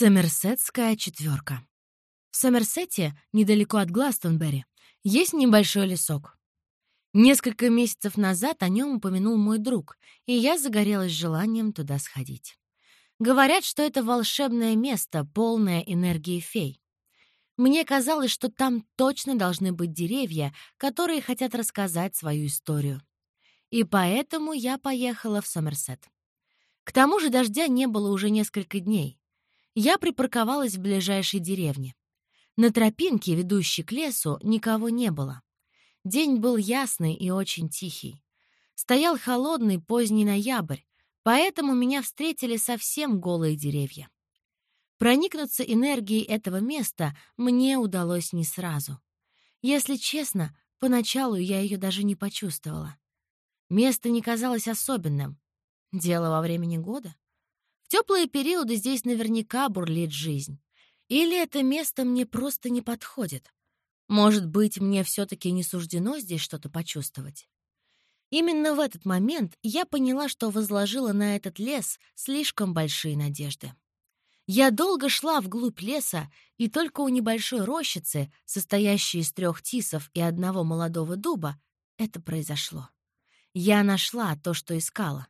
Сомерсетская четверка. В Сомерсете, недалеко от Гластонберри, есть небольшой лесок. Несколько месяцев назад о нем упомянул мой друг, и я загорелась желанием туда сходить. Говорят, что это волшебное место, полное энергии фей. Мне казалось, что там точно должны быть деревья, которые хотят рассказать свою историю. И поэтому я поехала в Сомерсет. К тому же дождя не было уже несколько дней. Я припарковалась в ближайшей деревне. На тропинке, ведущей к лесу, никого не было. День был ясный и очень тихий. Стоял холодный поздний ноябрь, поэтому меня встретили совсем голые деревья. Проникнуться энергией этого места мне удалось не сразу. Если честно, поначалу я ее даже не почувствовала. Место не казалось особенным. Дело во времени года. Теплые периоды здесь наверняка бурлит жизнь. Или это место мне просто не подходит? Может быть, мне все-таки не суждено здесь что-то почувствовать? Именно в этот момент я поняла, что возложила на этот лес слишком большие надежды. Я долго шла вглубь леса, и только у небольшой рощицы, состоящей из трех тисов и одного молодого дуба, это произошло. Я нашла то, что искала.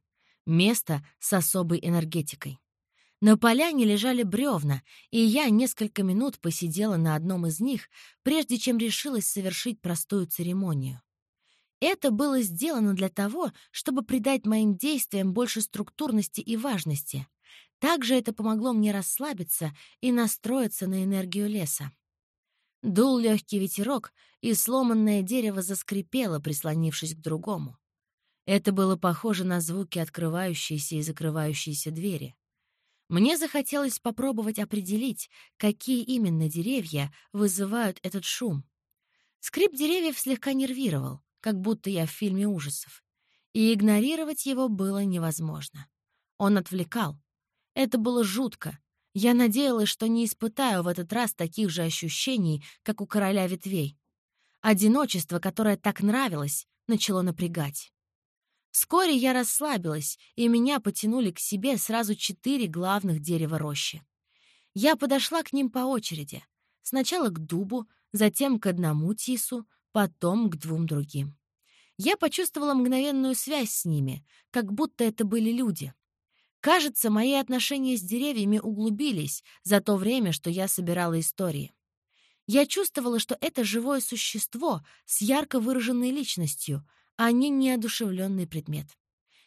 Место с особой энергетикой. На поляне лежали бревна, и я несколько минут посидела на одном из них, прежде чем решилась совершить простую церемонию. Это было сделано для того, чтобы придать моим действиям больше структурности и важности. Также это помогло мне расслабиться и настроиться на энергию леса. Дул легкий ветерок, и сломанное дерево заскрипело, прислонившись к другому. Это было похоже на звуки открывающейся и закрывающейся двери. Мне захотелось попробовать определить, какие именно деревья вызывают этот шум. Скрип деревьев слегка нервировал, как будто я в фильме ужасов. И игнорировать его было невозможно. Он отвлекал. Это было жутко. Я надеялась, что не испытаю в этот раз таких же ощущений, как у короля ветвей. Одиночество, которое так нравилось, начало напрягать. Вскоре я расслабилась, и меня потянули к себе сразу четыре главных дерева рощи. Я подошла к ним по очереди. Сначала к дубу, затем к одному тису, потом к двум другим. Я почувствовала мгновенную связь с ними, как будто это были люди. Кажется, мои отношения с деревьями углубились за то время, что я собирала истории. Я чувствовала, что это живое существо с ярко выраженной личностью, они неодушевленный предмет.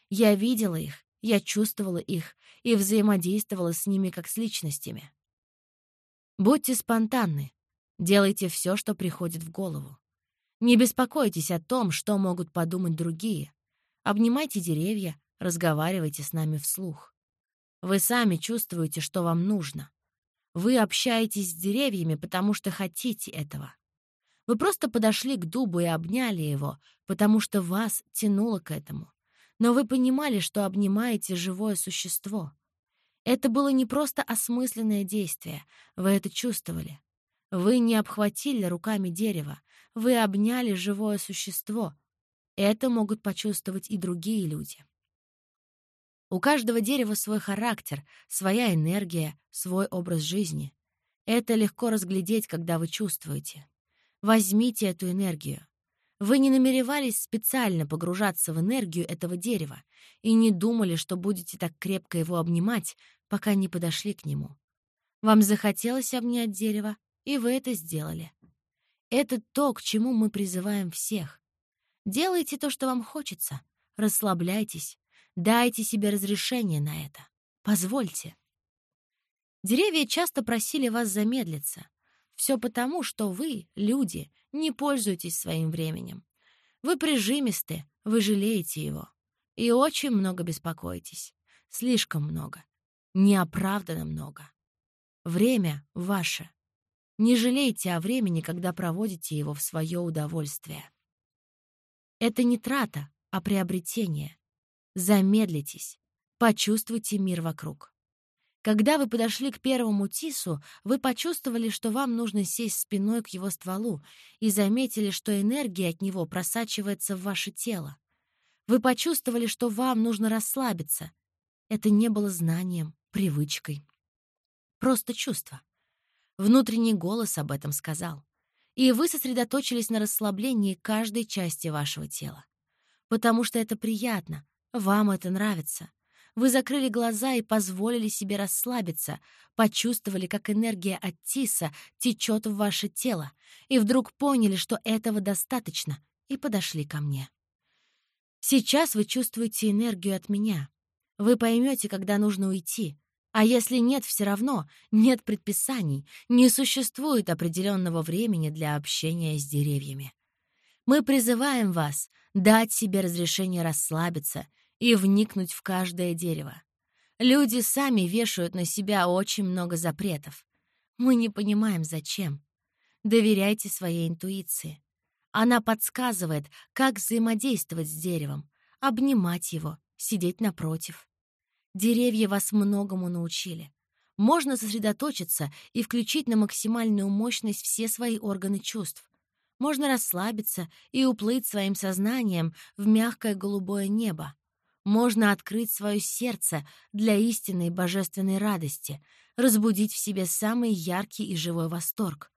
Я видела их, я чувствовала их и взаимодействовала с ними как с личностями. Будьте спонтанны, делайте все, что приходит в голову. Не беспокойтесь о том, что могут подумать другие. Обнимайте деревья, разговаривайте с нами вслух. Вы сами чувствуете, что вам нужно. Вы общаетесь с деревьями, потому что хотите этого. Вы просто подошли к дубу и обняли его, потому что вас тянуло к этому. Но вы понимали, что обнимаете живое существо. Это было не просто осмысленное действие, вы это чувствовали. Вы не обхватили руками дерево, вы обняли живое существо. Это могут почувствовать и другие люди. У каждого дерева свой характер, своя энергия, свой образ жизни. Это легко разглядеть, когда вы чувствуете. Возьмите эту энергию. Вы не намеревались специально погружаться в энергию этого дерева и не думали, что будете так крепко его обнимать, пока не подошли к нему. Вам захотелось обнять дерево, и вы это сделали. Это то, к чему мы призываем всех. Делайте то, что вам хочется. Расслабляйтесь. Дайте себе разрешение на это. Позвольте. Деревья часто просили вас замедлиться, все потому, что вы, люди, не пользуетесь своим временем. Вы прижимисты, вы жалеете его. И очень много беспокоитесь. Слишком много. Неоправданно много. Время ваше. Не жалейте о времени, когда проводите его в свое удовольствие. Это не трата, а приобретение. Замедлитесь. Почувствуйте мир вокруг. Когда вы подошли к первому тису, вы почувствовали, что вам нужно сесть спиной к его стволу и заметили, что энергия от него просачивается в ваше тело. Вы почувствовали, что вам нужно расслабиться. Это не было знанием, привычкой. просто чувство. Внутренний голос об этом сказал. И вы сосредоточились на расслаблении каждой части вашего тела. Потому что это приятно, вам это нравится. Вы закрыли глаза и позволили себе расслабиться, почувствовали, как энергия от Тиса течет в ваше тело, и вдруг поняли, что этого достаточно, и подошли ко мне. Сейчас вы чувствуете энергию от меня. Вы поймете, когда нужно уйти. А если нет, все равно нет предписаний, не существует определенного времени для общения с деревьями. Мы призываем вас дать себе разрешение расслабиться и вникнуть в каждое дерево. Люди сами вешают на себя очень много запретов. Мы не понимаем, зачем. Доверяйте своей интуиции. Она подсказывает, как взаимодействовать с деревом, обнимать его, сидеть напротив. Деревья вас многому научили. Можно сосредоточиться и включить на максимальную мощность все свои органы чувств. Можно расслабиться и уплыть своим сознанием в мягкое голубое небо. Можно открыть свое сердце для истинной божественной радости, разбудить в себе самый яркий и живой восторг.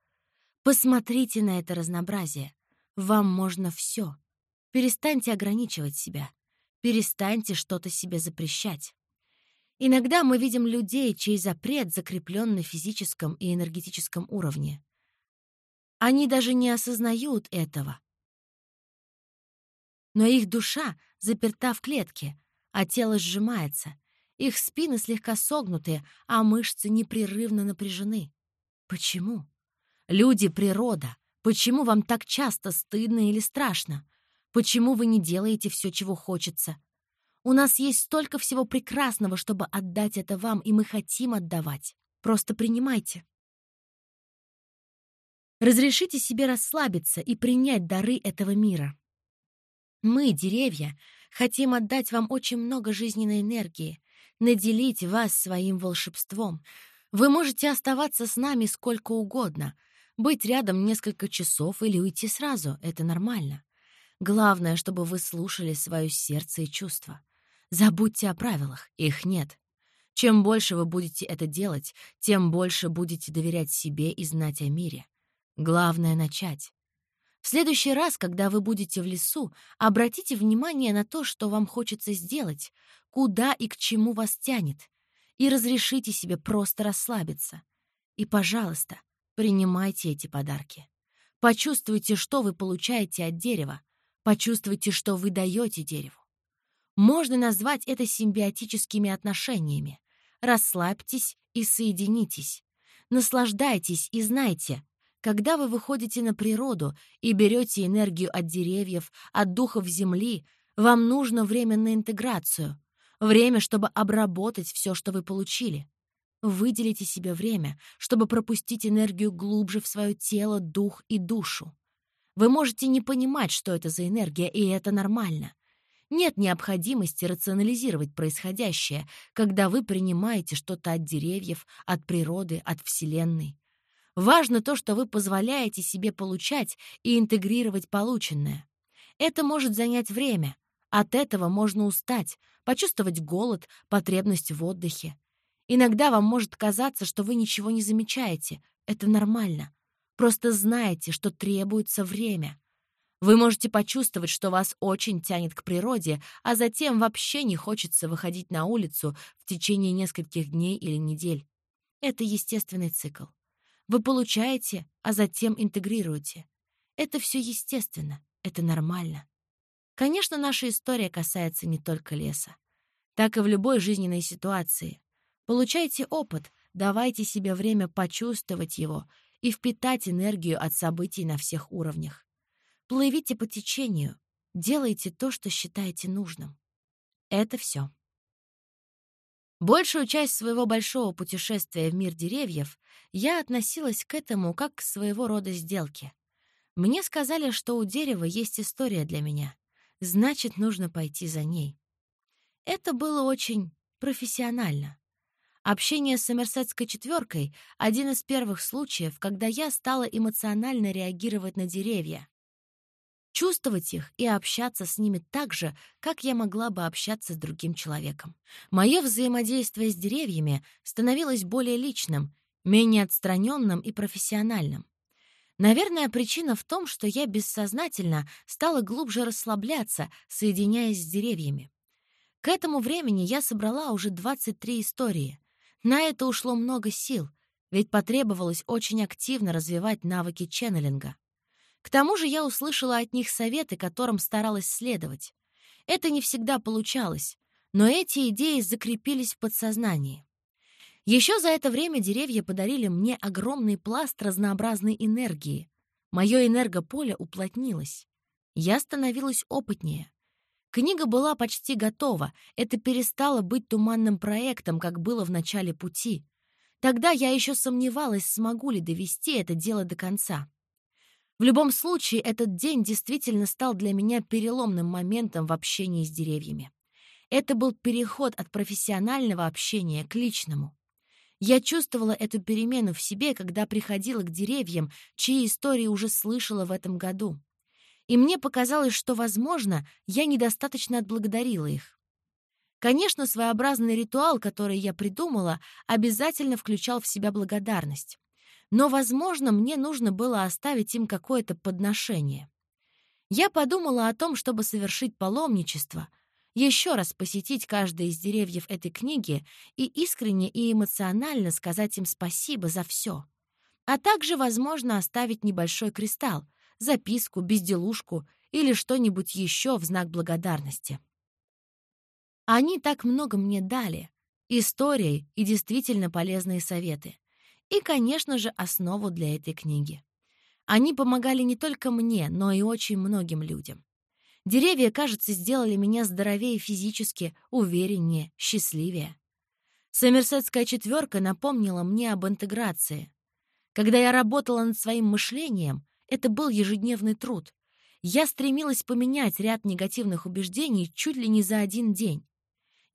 Посмотрите на это разнообразие. Вам можно все. Перестаньте ограничивать себя. Перестаньте что-то себе запрещать. Иногда мы видим людей, чей запрет закреплен на физическом и энергетическом уровне. Они даже не осознают этого. Но их душа заперта в клетке, а тело сжимается. Их спины слегка согнуты, а мышцы непрерывно напряжены. Почему? Люди — природа. Почему вам так часто стыдно или страшно? Почему вы не делаете все, чего хочется? У нас есть столько всего прекрасного, чтобы отдать это вам, и мы хотим отдавать. Просто принимайте. Разрешите себе расслабиться и принять дары этого мира. Мы, деревья, хотим отдать вам очень много жизненной энергии, наделить вас своим волшебством. Вы можете оставаться с нами сколько угодно, быть рядом несколько часов или уйти сразу — это нормально. Главное, чтобы вы слушали свое сердце и чувства. Забудьте о правилах, их нет. Чем больше вы будете это делать, тем больше будете доверять себе и знать о мире. Главное — начать. В следующий раз, когда вы будете в лесу, обратите внимание на то, что вам хочется сделать, куда и к чему вас тянет, и разрешите себе просто расслабиться. И, пожалуйста, принимайте эти подарки. Почувствуйте, что вы получаете от дерева, почувствуйте, что вы даете дереву. Можно назвать это симбиотическими отношениями. Расслабьтесь и соединитесь. Наслаждайтесь и знайте, когда вы выходите на природу и берете энергию от деревьев, от духов земли, вам нужно время на интеграцию, время, чтобы обработать все, что вы получили. Выделите себе время, чтобы пропустить энергию глубже в свое тело, дух и душу. Вы можете не понимать, что это за энергия, и это нормально. Нет необходимости рационализировать происходящее, когда вы принимаете что-то от деревьев, от природы, от Вселенной. Важно то, что вы позволяете себе получать и интегрировать полученное. Это может занять время. От этого можно устать, почувствовать голод, потребность в отдыхе. Иногда вам может казаться, что вы ничего не замечаете. Это нормально. Просто знаете, что требуется время. Вы можете почувствовать, что вас очень тянет к природе, а затем вообще не хочется выходить на улицу в течение нескольких дней или недель. Это естественный цикл. Вы получаете, а затем интегрируете. Это все естественно, это нормально. Конечно, наша история касается не только леса. Так и в любой жизненной ситуации. Получайте опыт, давайте себе время почувствовать его и впитать энергию от событий на всех уровнях. Плывите по течению, делайте то, что считаете нужным. Это все. Большую часть своего большого путешествия в мир деревьев я относилась к этому как к своего рода сделке. Мне сказали, что у дерева есть история для меня, значит, нужно пойти за ней. Это было очень профессионально. Общение с Сомерсетской четверкой — один из первых случаев, когда я стала эмоционально реагировать на деревья. Чувствовать их и общаться с ними так же, как я могла бы общаться с другим человеком. Мое взаимодействие с деревьями становилось более личным, менее отстраненным и профессиональным. Наверное, причина в том, что я бессознательно стала глубже расслабляться, соединяясь с деревьями. К этому времени я собрала уже 23 истории. На это ушло много сил, ведь потребовалось очень активно развивать навыки ченнелинга. К тому же я услышала от них советы, которым старалась следовать. Это не всегда получалось, но эти идеи закрепились в подсознании. Еще за это время деревья подарили мне огромный пласт разнообразной энергии. Мое энергополе уплотнилось. Я становилась опытнее. Книга была почти готова, это перестало быть туманным проектом, как было в начале пути. Тогда я еще сомневалась, смогу ли довести это дело до конца. В любом случае, этот день действительно стал для меня переломным моментом в общении с деревьями. Это был переход от профессионального общения к личному. Я чувствовала эту перемену в себе, когда приходила к деревьям, чьи истории уже слышала в этом году. И мне показалось, что, возможно, я недостаточно отблагодарила их. Конечно, своеобразный ритуал, который я придумала, обязательно включал в себя благодарность но, возможно, мне нужно было оставить им какое-то подношение. Я подумала о том, чтобы совершить паломничество, еще раз посетить каждое из деревьев этой книги и искренне и эмоционально сказать им спасибо за все, а также, возможно, оставить небольшой кристалл, записку, безделушку или что-нибудь еще в знак благодарности. Они так много мне дали, истории и действительно полезные советы и, конечно же, основу для этой книги. Они помогали не только мне, но и очень многим людям. Деревья, кажется, сделали меня здоровее физически, увереннее, счастливее. Сомерсетская четверка напомнила мне об интеграции. Когда я работала над своим мышлением, это был ежедневный труд. Я стремилась поменять ряд негативных убеждений чуть ли не за один день.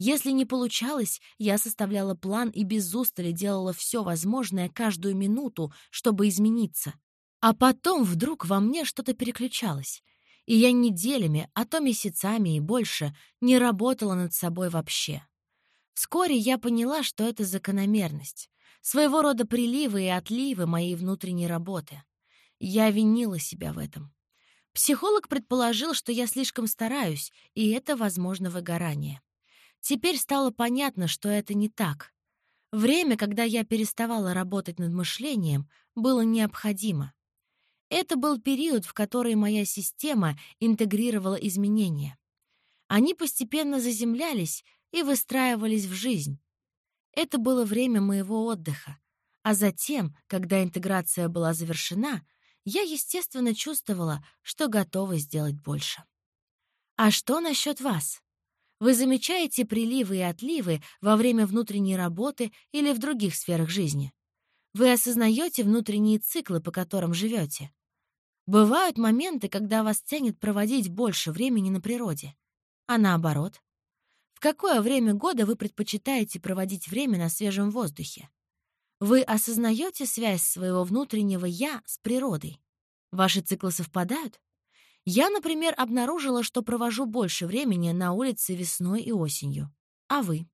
Если не получалось, я составляла план и без устали делала все возможное каждую минуту, чтобы измениться. А потом вдруг во мне что-то переключалось, и я неделями, а то месяцами и больше не работала над собой вообще. Вскоре я поняла, что это закономерность, своего рода приливы и отливы моей внутренней работы. Я винила себя в этом. Психолог предположил, что я слишком стараюсь, и это, возможно, выгорание. Теперь стало понятно, что это не так. Время, когда я переставала работать над мышлением, было необходимо. Это был период, в который моя система интегрировала изменения. Они постепенно заземлялись и выстраивались в жизнь. Это было время моего отдыха. А затем, когда интеграция была завершена, я, естественно, чувствовала, что готова сделать больше. А что насчет вас? Вы замечаете приливы и отливы во время внутренней работы или в других сферах жизни? Вы осознаете внутренние циклы, по которым живете? Бывают моменты, когда вас тянет проводить больше времени на природе. А наоборот? В какое время года вы предпочитаете проводить время на свежем воздухе? Вы осознаете связь своего внутреннего «я» с природой? Ваши циклы совпадают? Я, например, обнаружила, что провожу больше времени на улице весной и осенью. А вы?